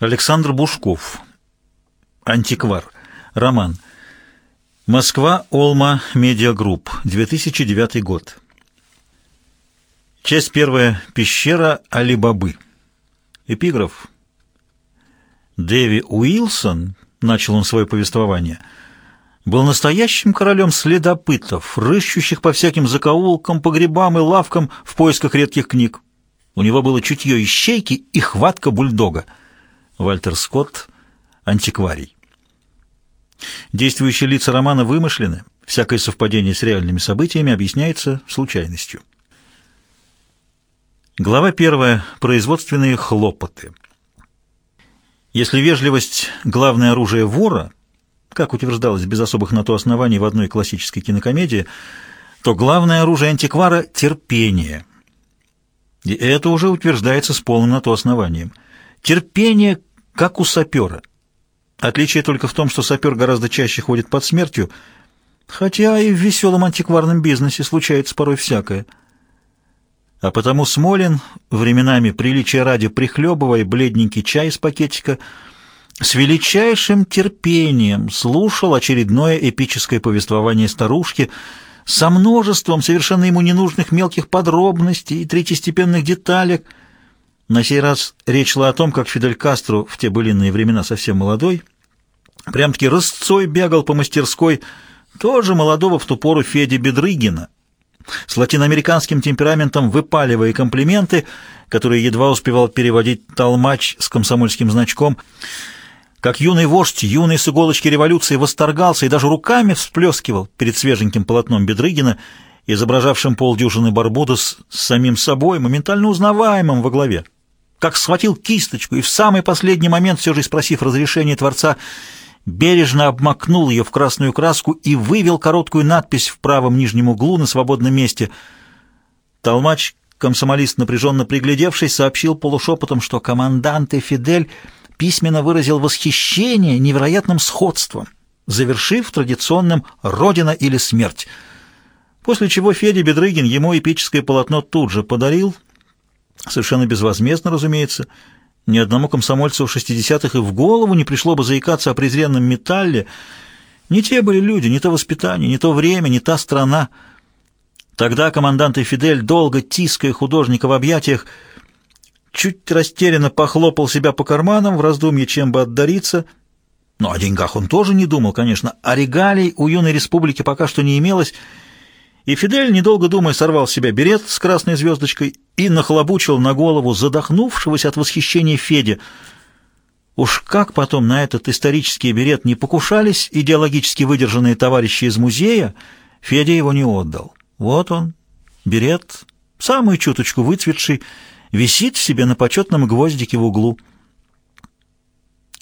Александр Бушков. Антиквар. Роман. Москва, Олма, Медиагрупп. 2009 год. Часть первая. Пещера Али-Бабы. Эпиграф. Дэви Уилсон, начал он свое повествование, был настоящим королем следопытов, рыщущих по всяким закоулкам, погребам и лавкам в поисках редких книг. У него было чутье ищейки и хватка бульдога. Вальтер Скотт, антикварий. Действующие лица романа вымышлены, всякое совпадение с реальными событиями объясняется случайностью. Глава первая. Производственные хлопоты. Если вежливость – главное оружие вора, как утверждалось без особых на то оснований в одной классической кинокомедии, то главное оружие антиквара – терпение. И это уже утверждается с полным на то основанием. Терпение как у сапера. Отличие только в том, что сапер гораздо чаще ходит под смертью, хотя и в веселом антикварном бизнесе случается порой всякое. А потому Смолин, временами приличия ради прихлебывая бледненький чай из пакетика, с величайшим терпением слушал очередное эпическое повествование старушки со множеством совершенно ему ненужных мелких подробностей и третьестепенных деталек — на сей раз речь шла о том, как Фидель Кастро в те былинные времена совсем молодой, прям-таки рысцой бегал по мастерской тоже молодого в ту пору Феди Бедрыгина, с латиноамериканским темпераментом выпаливая комплименты, которые едва успевал переводить толмач с комсомольским значком, как юный вождь, юный с иголочки революции восторгался и даже руками всплескивал перед свеженьким полотном Бедрыгина, изображавшим полдюжины Барбудос с самим собой, моментально узнаваемым во главе как схватил кисточку и в самый последний момент, все же спросив разрешения Творца, бережно обмакнул ее в красную краску и вывел короткую надпись в правом нижнем углу на свободном месте. Толмач, комсомолист, напряженно приглядевшись, сообщил полушепотом, что командант Фидель письменно выразил восхищение невероятным сходством, завершив традиционным «Родина или смерть», после чего Федя Бедрыгин ему эпическое полотно тут же подарил — Совершенно безвозмездно, разумеется. Ни одному комсомольцу в 60-х и в голову не пришло бы заикаться о презренном металле. Не те были люди, не то воспитание, не то время, не та страна. Тогда командант Фидель, долго тиская художника в объятиях, чуть растерянно похлопал себя по карманам в раздумье, чем бы отдариться. Но о деньгах он тоже не думал, конечно. А регалий у юной республики пока что не имелось, и Фидель, недолго думая, сорвал с себя берет с красной звездочкой и нахлобучил на голову задохнувшегося от восхищения Феди. Уж как потом на этот исторический берет не покушались идеологически выдержанные товарищи из музея, Федя его не отдал. Вот он, берет, самую чуточку выцветший, висит в себе на почетном гвоздике в углу.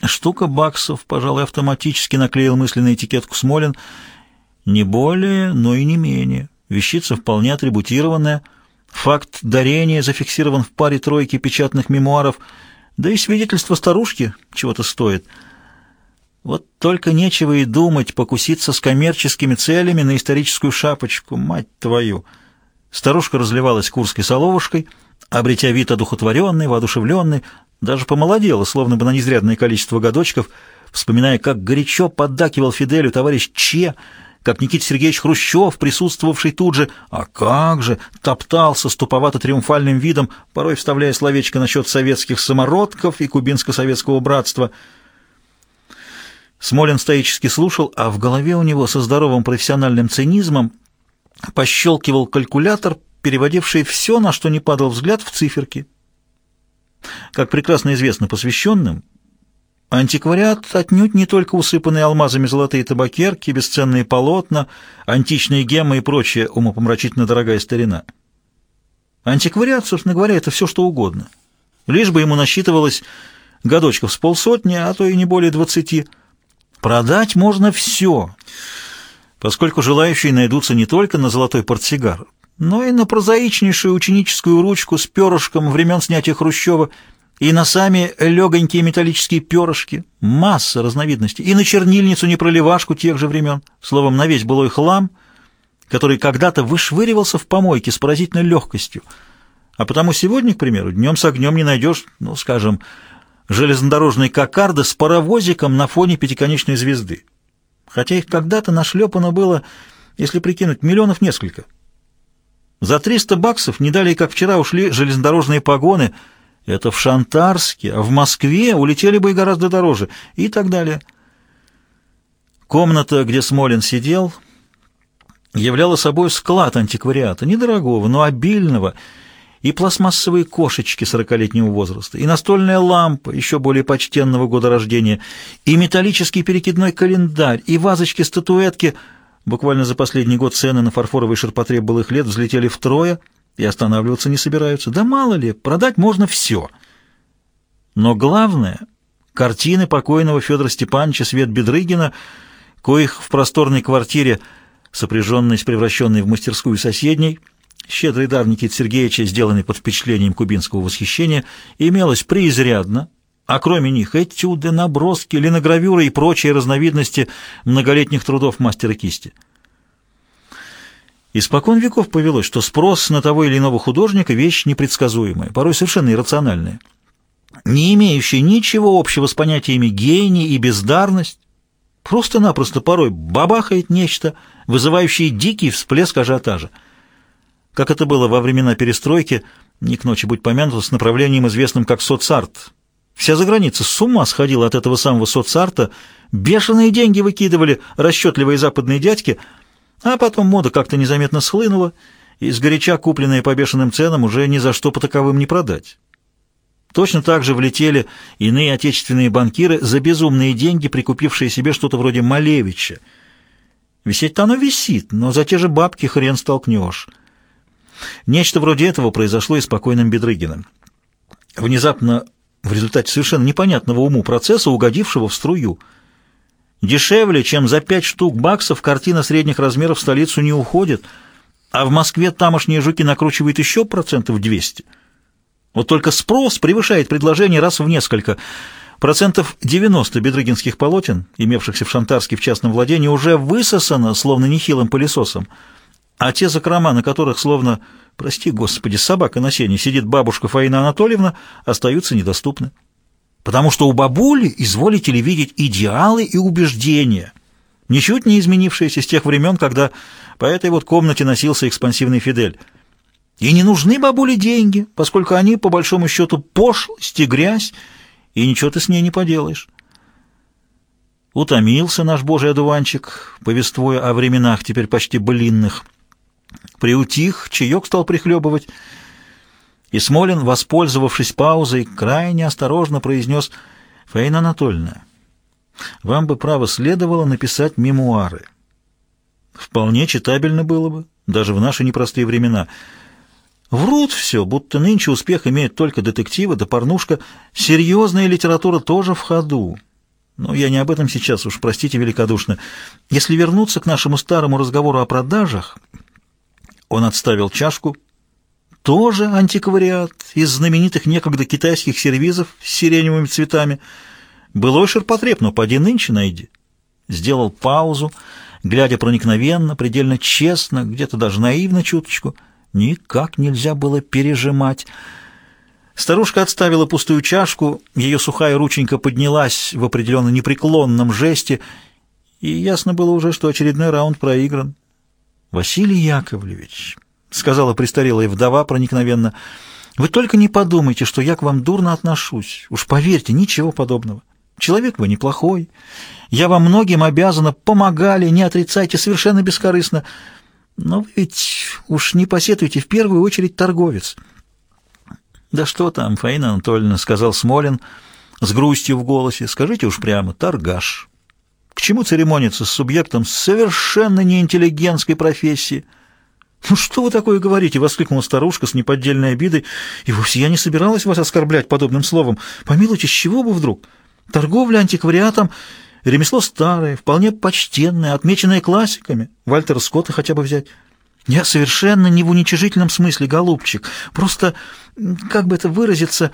Штука баксов, пожалуй, автоматически наклеил мысленную этикетку Смолин, не более, но и не менее. Вещица вполне атрибутированная. Факт дарения зафиксирован в паре тройки печатных мемуаров, да и свидетельство старушки чего-то стоит. Вот только нечего и думать покуситься с коммерческими целями на историческую шапочку, мать твою. Старушка разливалась курской соловушкой, обретя вид одухотворенный, воодушевленный, даже помолодела, словно бы на неизрядное количество годочков, вспоминая, как горячо поддакивал Фиделю товарищ Че, как Никита Сергеевич Хрущев, присутствовавший тут же, а как же, топтался с туповато-триумфальным видом, порой вставляя словечко насчет советских самородков и кубинско-советского братства. Смолин стоически слушал, а в голове у него со здоровым профессиональным цинизмом пощелкивал калькулятор, переводивший все, на что не падал взгляд, в циферки. Как прекрасно известно посвященным, Антиквариат отнюдь не только усыпанные алмазами золотые табакерки, бесценные полотна, античные геммы и прочая умопомрачительно дорогая старина. Антиквариат, собственно говоря, это все что угодно. Лишь бы ему насчитывалось годочков с полсотни, а то и не более двадцати. Продать можно все, поскольку желающие найдутся не только на золотой портсигар, но и на прозаичнейшую ученическую ручку с перышком времен снятия Хрущева – и на сами легонькие металлические перышки, масса разновидностей, и на чернильницу непроливашку тех же времен, словом, на весь былой хлам, который когда-то вышвыривался в помойке с поразительной легкостью. А потому сегодня, к примеру, днем с огнем не найдешь, ну, скажем, железнодорожной кокарды с паровозиком на фоне пятиконечной звезды. Хотя их когда-то нашлепано было, если прикинуть, миллионов несколько. За 300 баксов не далее, как вчера, ушли железнодорожные погоны. Это в Шантарске, а в Москве улетели бы и гораздо дороже, и так далее. Комната, где Смолин сидел, являла собой склад антиквариата, недорогого, но обильного, и пластмассовые кошечки сорокалетнего возраста, и настольная лампа еще более почтенного года рождения, и металлический перекидной календарь, и вазочки-статуэтки. Буквально за последний год цены на фарфоровый ширпотреб былых лет взлетели втрое и останавливаться не собираются. Да мало ли, продать можно все. Но главное — картины покойного Федора Степановича Свет Бедрыгина, коих в просторной квартире, сопряженной с превращенной в мастерскую соседней, Щедрый дар Никиты Сергеевича, сделанный под впечатлением кубинского восхищения, имелось преизрядно, а кроме них этюды, наброски, линогравюры и прочие разновидности многолетних трудов мастера кисти. Испокон веков повелось, что спрос на того или иного художника – вещь непредсказуемая, порой совершенно иррациональная, не имеющая ничего общего с понятиями гений и бездарность, просто-напросто порой бабахает нечто, вызывающее дикий всплеск ажиотажа как это было во времена перестройки, не к ночи будь помянут, с направлением, известным как соцарт. Вся заграница с ума сходила от этого самого соцарта, бешеные деньги выкидывали расчетливые западные дядьки, а потом мода как-то незаметно схлынула, и сгоряча купленные по бешеным ценам уже ни за что по таковым не продать. Точно так же влетели иные отечественные банкиры за безумные деньги, прикупившие себе что-то вроде Малевича. Висеть-то оно висит, но за те же бабки хрен столкнешь. Нечто вроде этого произошло и с покойным Бедрыгиным. Внезапно, в результате совершенно непонятного уму процесса, угодившего в струю. Дешевле, чем за пять штук баксов, картина средних размеров в столицу не уходит, а в Москве тамошние жуки накручивают еще процентов 200. Вот только спрос превышает предложение раз в несколько. Процентов 90 бедрыгинских полотен, имевшихся в Шантарске в частном владении, уже высосано, словно нехилым пылесосом а те закрома, на которых словно, прости господи, собака на сене сидит бабушка Фаина Анатольевна, остаются недоступны. Потому что у бабули изволите ли видеть идеалы и убеждения, ничуть не изменившиеся с тех времен, когда по этой вот комнате носился экспансивный Фидель. И не нужны бабуле деньги, поскольку они, по большому счету, пошлость и грязь, и ничего ты с ней не поделаешь. Утомился наш божий одуванчик, повествуя о временах теперь почти былинных, Приутих, чаек стал прихлебывать, и Смолин, воспользовавшись паузой, крайне осторожно произнес «Фаина Анатольевна, вам бы, право, следовало написать мемуары. Вполне читабельно было бы, даже в наши непростые времена. Врут все, будто нынче успех имеет только детективы да порнушка. Серьезная литература тоже в ходу. Но я не об этом сейчас, уж простите великодушно. Если вернуться к нашему старому разговору о продажах, он отставил чашку. Тоже антиквариат из знаменитых некогда китайских сервизов с сиреневыми цветами. Былой ширпотреб, но поди нынче найди. Сделал паузу, глядя проникновенно, предельно честно, где-то даже наивно чуточку. Никак нельзя было пережимать. Старушка отставила пустую чашку, ее сухая рученька поднялась в определенно непреклонном жесте, и ясно было уже, что очередной раунд проигран. «Василий Яковлевич», — сказала престарелая вдова проникновенно, — «вы только не подумайте, что я к вам дурно отношусь. Уж поверьте, ничего подобного. Человек вы неплохой. Я вам многим обязана, помогали, не отрицайте, совершенно бескорыстно. Но вы ведь уж не посетуйте, в первую очередь торговец». «Да что там, Фаина Анатольевна», — сказал Смолин с грустью в голосе, — «скажите уж прямо, торгаш». К чему церемониться с субъектом совершенно неинтеллигентской профессии? «Ну что вы такое говорите?» — воскликнула старушка с неподдельной обидой. «И вовсе я не собиралась вас оскорблять подобным словом. Помилуйте, с чего бы вдруг? Торговля антиквариатом — ремесло старое, вполне почтенное, отмеченное классиками. Вальтера Скотта хотя бы взять». Я совершенно не в уничижительном смысле, голубчик. Просто, как бы это выразиться,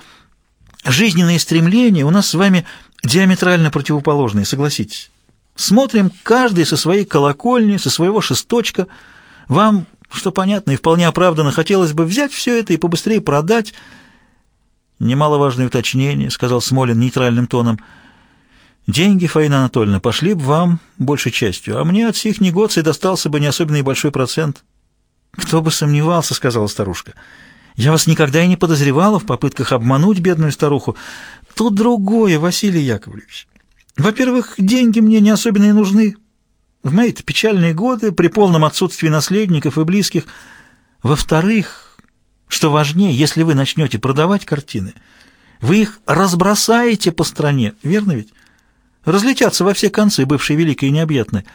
жизненные стремления у нас с вами диаметрально противоположные, согласитесь. Смотрим каждый со своей колокольни, со своего шесточка. Вам, что понятно и вполне оправданно, хотелось бы взять все это и побыстрее продать. «Немаловажное уточнение», — сказал Смолин нейтральным тоном. «Деньги, Фаина Анатольевна, пошли бы вам большей частью, а мне от сих негоций достался бы не особенно и большой процент». «Кто бы сомневался», — сказала старушка. «Я вас никогда и не подозревала в попытках обмануть бедную старуху. Тут другое, Василий Яковлевич. Во-первых, деньги мне не особенно и нужны. В мои-то печальные годы, при полном отсутствии наследников и близких. Во-вторых, что важнее, если вы начнете продавать картины, вы их разбросаете по стране, верно ведь? Разлетятся во все концы, бывшие великой и необъятной.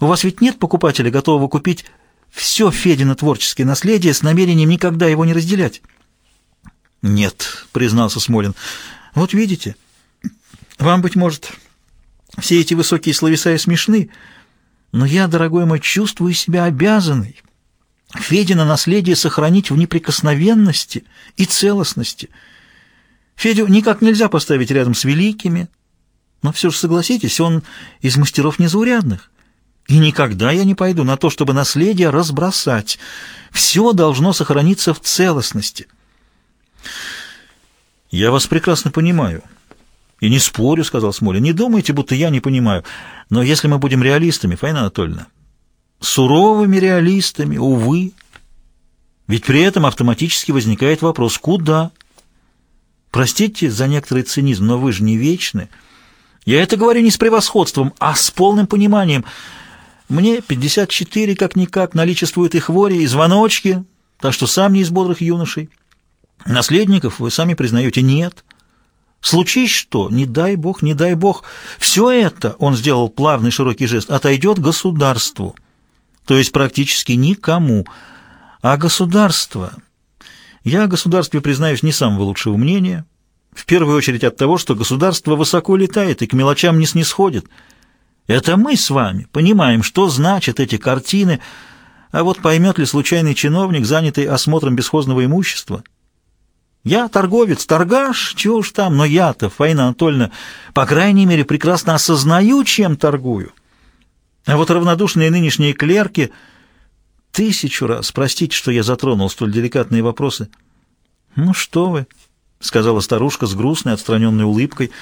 У вас ведь нет покупателя, готового купить все Федино творческое наследие с намерением никогда его не разделять? «Нет», — признался Смолин. «Вот видите, вам, быть может, все эти высокие словеса и смешны, но я, дорогой мой, чувствую себя обязанной Федина наследие сохранить в неприкосновенности и целостности. Федю никак нельзя поставить рядом с великими, но все же согласитесь, он из мастеров незаурядных. И никогда я не пойду на то, чтобы наследие разбросать. Все должно сохраниться в целостности. Я вас прекрасно понимаю. И не спорю, сказал Смоля. Не думайте, будто я не понимаю. Но если мы будем реалистами, Фаина Анатольевна, суровыми реалистами, увы, ведь при этом автоматически возникает вопрос «куда?». Простите за некоторый цинизм, но вы же не вечны. Я это говорю не с превосходством, а с полным пониманием – мне 54 как-никак, наличествуют и хвори, и звоночки, так что сам не из бодрых юношей. Наследников, вы сами признаете, нет. Случись что, не дай бог, не дай бог, все это, он сделал плавный широкий жест, отойдет государству, то есть практически никому. А государство... Я о государстве признаюсь не самого лучшего мнения, в первую очередь от того, что государство высоко летает и к мелочам не снисходит – это мы с вами понимаем, что значат эти картины, а вот поймет ли случайный чиновник, занятый осмотром бесхозного имущества? Я торговец, торгаш, чего уж там, но я-то, Фаина Анатольевна, по крайней мере, прекрасно осознаю, чем торгую. А вот равнодушные нынешние клерки... Тысячу раз, простите, что я затронул столь деликатные вопросы. «Ну что вы», — сказала старушка с грустной, отстраненной улыбкой, —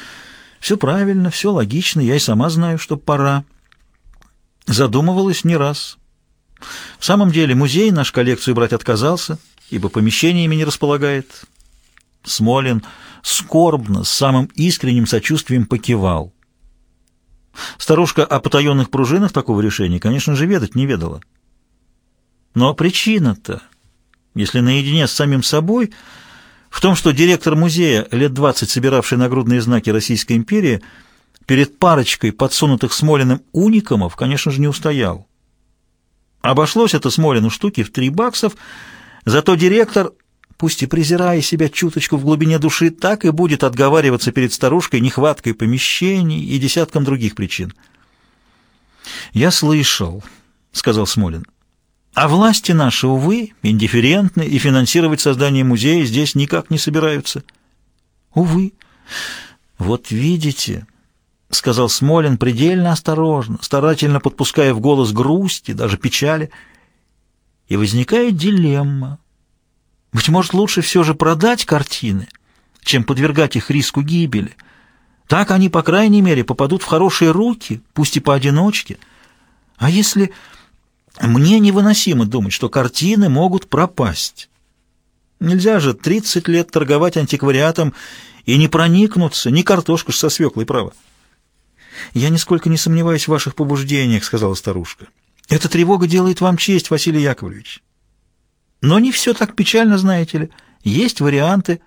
все правильно, все логично, я и сама знаю, что пора. Задумывалась не раз. В самом деле музей наш коллекцию брать отказался, ибо помещениями не располагает. Смолин скорбно, с самым искренним сочувствием покивал. Старушка о потаенных пружинах такого решения, конечно же, ведать не ведала. Но причина-то, если наедине с самим собой... В том, что директор музея, лет 20 собиравший нагрудные знаки Российской империи, перед парочкой подсунутых Смолиным уникамов, конечно же, не устоял. Обошлось это Смолину штуки в три баксов, зато директор, пусть и презирая себя чуточку в глубине души, так и будет отговариваться перед старушкой нехваткой помещений и десятком других причин. «Я слышал», — сказал Смолин, а власти наши, увы, индифферентны и финансировать создание музея здесь никак не собираются. Увы. Вот видите, — сказал Смолин предельно осторожно, старательно подпуская в голос грусти, даже печали, и возникает дилемма. Быть может, лучше все же продать картины, чем подвергать их риску гибели. Так они, по крайней мере, попадут в хорошие руки, пусть и поодиночке. А если... Мне невыносимо думать, что картины могут пропасть. Нельзя же 30 лет торговать антиквариатом и не проникнуться, ни картошку со свеклой, право. «Я нисколько не сомневаюсь в ваших побуждениях», — сказала старушка. «Эта тревога делает вам честь, Василий Яковлевич. Но не все так печально, знаете ли. Есть варианты».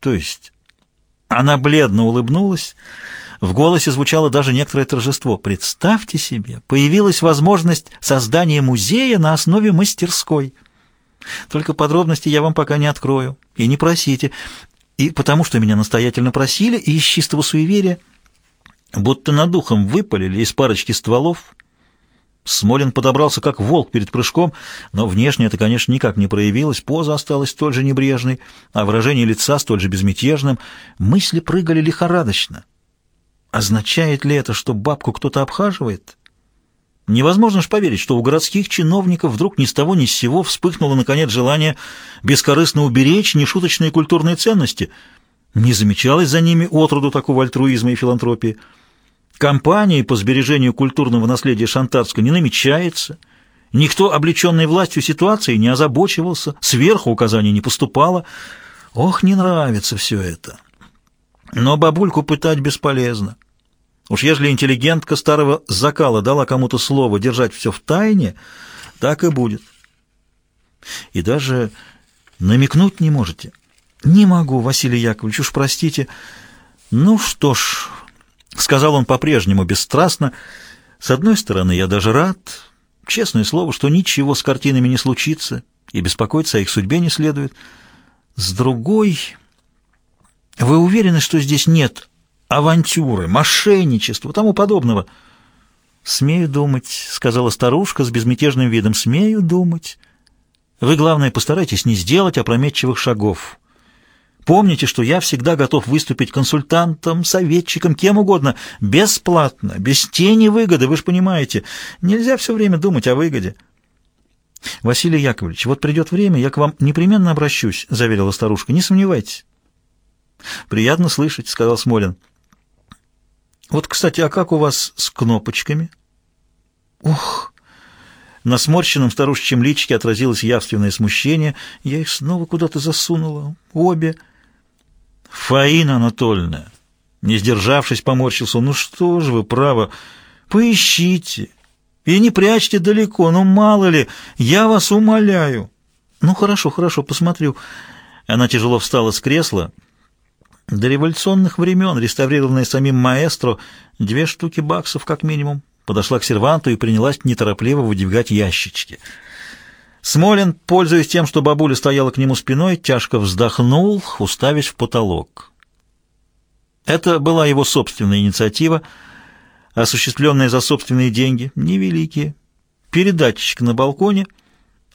«То есть...» Она бледно улыбнулась, — в голосе звучало даже некоторое торжество. Представьте себе, появилась возможность создания музея на основе мастерской. Только подробности я вам пока не открою. И не просите. И потому что меня настоятельно просили, и из чистого суеверия, будто над духом выпалили из парочки стволов. Смолин подобрался как волк перед прыжком, но внешне это, конечно, никак не проявилось, поза осталась столь же небрежной, а выражение лица столь же безмятежным, мысли прыгали лихорадочно. Означает ли это, что бабку кто-то обхаживает? Невозможно ж поверить, что у городских чиновников вдруг ни с того ни с сего вспыхнуло, наконец, желание бескорыстно уберечь нешуточные культурные ценности. Не замечалось за ними отроду такого альтруизма и филантропии. Компании по сбережению культурного наследия Шантарска не намечается. Никто, облеченный властью ситуации, не озабочивался, сверху указаний не поступало. Ох, не нравится все это. Но бабульку пытать бесполезно. Уж ежели интеллигентка старого закала дала кому-то слово держать все в тайне, так и будет. И даже намекнуть не можете. Не могу, Василий Яковлевич, уж простите. Ну что ж, сказал он по-прежнему бесстрастно, с одной стороны, я даже рад, честное слово, что ничего с картинами не случится, и беспокоиться о их судьбе не следует. С другой, вы уверены, что здесь нет авантюры, мошенничества, тому подобного. «Смею думать», — сказала старушка с безмятежным видом, — «смею думать. Вы, главное, постарайтесь не сделать опрометчивых шагов. Помните, что я всегда готов выступить консультантом, советчиком, кем угодно, бесплатно, без тени выгоды, вы же понимаете. Нельзя все время думать о выгоде». «Василий Яковлевич, вот придет время, я к вам непременно обращусь», — заверила старушка, — «не сомневайтесь». «Приятно слышать», — сказал Смолин. Вот, кстати, а как у вас с кнопочками? Ух! На сморщенном старушечьем личике отразилось явственное смущение. Я их снова куда-то засунула. Обе. Фаина Анатольевна, не сдержавшись, поморщился. Ну что же вы, право, поищите. И не прячьте далеко, ну мало ли, я вас умоляю. Ну хорошо, хорошо, посмотрю. Она тяжело встала с кресла. До революционных времен, реставрированная самим маэстро, две штуки баксов как минимум. Подошла к серванту и принялась неторопливо выдвигать ящички. Смолин, пользуясь тем, что бабуля стояла к нему спиной, тяжко вздохнул, уставясь в потолок. Это была его собственная инициатива, осуществленная за собственные деньги, невеликие. Передатчик на балконе,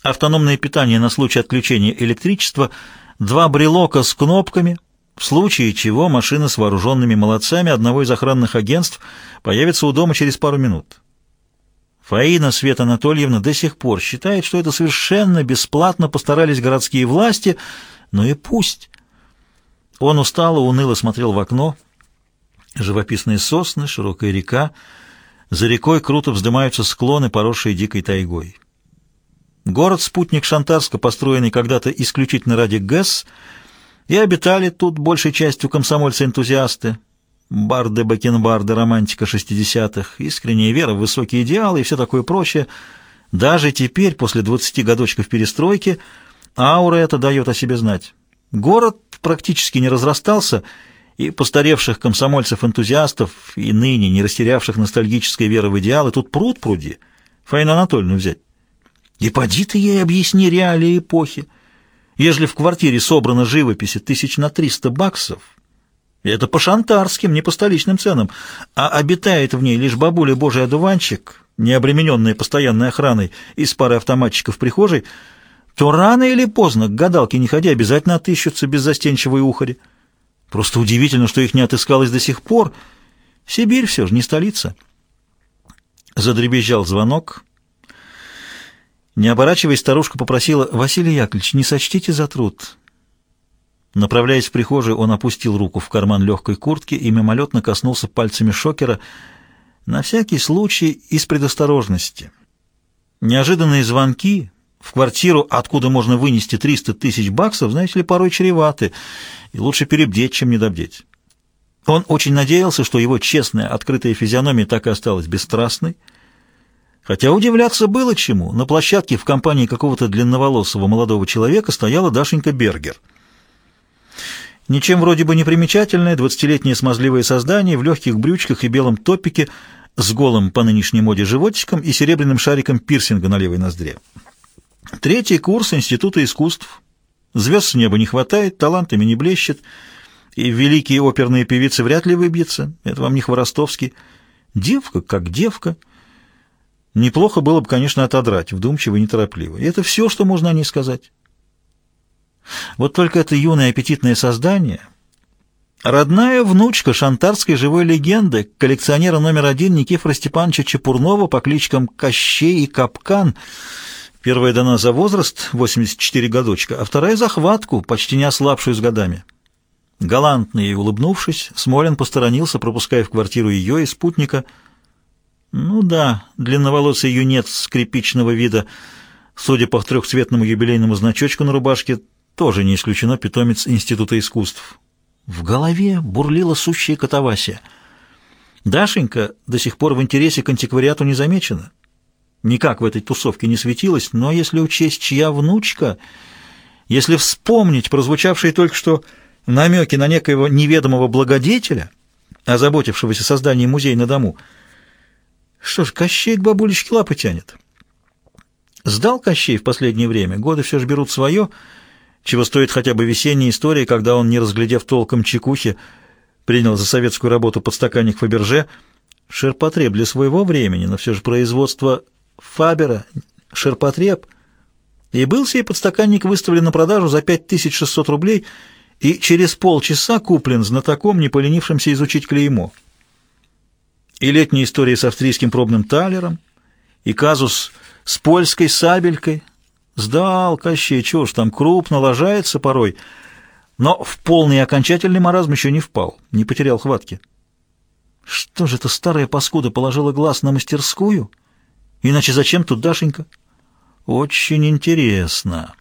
автономное питание на случай отключения электричества, два брелока с кнопками — в случае чего машина с вооруженными молодцами одного из охранных агентств появится у дома через пару минут. Фаина Света Анатольевна до сих пор считает, что это совершенно бесплатно постарались городские власти, но и пусть. Он устало, уныло смотрел в окно. Живописные сосны, широкая река. За рекой круто вздымаются склоны, поросшие дикой тайгой. Город-спутник Шантарска, построенный когда-то исключительно ради ГЭС, — и обитали тут большей частью комсомольцы-энтузиасты, барды-бакенбарды, романтика 60-х, искренняя вера в высокие идеалы и все такое прочее. Даже теперь, после 20 годочков перестройки, аура это дает о себе знать. Город практически не разрастался, и постаревших комсомольцев-энтузиастов, и ныне не растерявших ностальгической веры в идеалы, тут пруд пруди. Фаину Анатольевну взять. И поди ты ей объясни реалии эпохи. Ежели в квартире собрано живописи тысяч на триста баксов, это по шантарским, не по столичным ценам, а обитает в ней лишь бабуля Божий одуванчик, не обремененная постоянной охраной из пары автоматчиков в прихожей, то рано или поздно, к гадалке не ходя, обязательно отыщутся беззастенчивые ухари. Просто удивительно, что их не отыскалось до сих пор. Сибирь все же не столица. Задребезжал звонок. Не оборачиваясь, старушка попросила, «Василий Яковлевич, не сочтите за труд». Направляясь в прихожую, он опустил руку в карман легкой куртки и мимолетно коснулся пальцами шокера, на всякий случай из предосторожности. Неожиданные звонки в квартиру, откуда можно вынести 300 тысяч баксов, знаете ли, порой чреваты, и лучше перебдеть, чем недобдеть. Он очень надеялся, что его честная, открытая физиономия так и осталась бесстрастной, Хотя удивляться было чему. На площадке в компании какого-то длинноволосого молодого человека стояла Дашенька Бергер. Ничем вроде бы не примечательное, двадцатилетнее смазливое создание в легких брючках и белом топике с голым по нынешней моде животиком и серебряным шариком пирсинга на левой ноздре. Третий курс Института искусств. Звезд с неба не хватает, талантами не блещет, и великие оперные певицы вряд ли выбьются. Это вам не Хворостовский. Девка как девка — Неплохо было бы, конечно, отодрать, вдумчиво и неторопливо. И это все, что можно о ней сказать. Вот только это юное аппетитное создание Родная внучка шантарской живой легенды, коллекционера номер один Никифора Степановича Чепурнова по кличкам Кощей и Капкан. Первая дана за возраст, 84 годочка, а вторая за хватку, почти не ослабшую с годами. Галантно ей улыбнувшись, Смолин посторонился, пропуская в квартиру ее и спутника. Ну да, длинноволосый юнец скрипичного вида, судя по трехцветному юбилейному значочку на рубашке, тоже не исключено питомец Института искусств. В голове бурлила сущая катавасия. Дашенька до сих пор в интересе к антиквариату не замечена. Никак в этой тусовке не светилась, но если учесть, чья внучка, если вспомнить прозвучавшие только что намеки на некоего неведомого благодетеля, озаботившегося созданием музея на дому, что ж, Кощей к бабулечке лапы тянет. Сдал Кощей в последнее время, годы все же берут свое — чего стоит хотя бы весенняя история, когда он, не разглядев толком чекухи, принял за советскую работу подстаканник Фаберже, ширпотреб для своего времени, но все же производство Фабера, ширпотреб, и был сей подстаканник выставлен на продажу за 5600 рублей и через полчаса куплен знатоком, не поленившимся изучить клеймо. И летняя история с австрийским пробным талером, и казус с польской сабелькой — Сдал Кощей, чего ж там, крупно ложается порой, но в полный и окончательный маразм еще не впал, не потерял хватки. Что же эта старая паскуда положила глаз на мастерскую? Иначе зачем тут Дашенька? Очень интересно.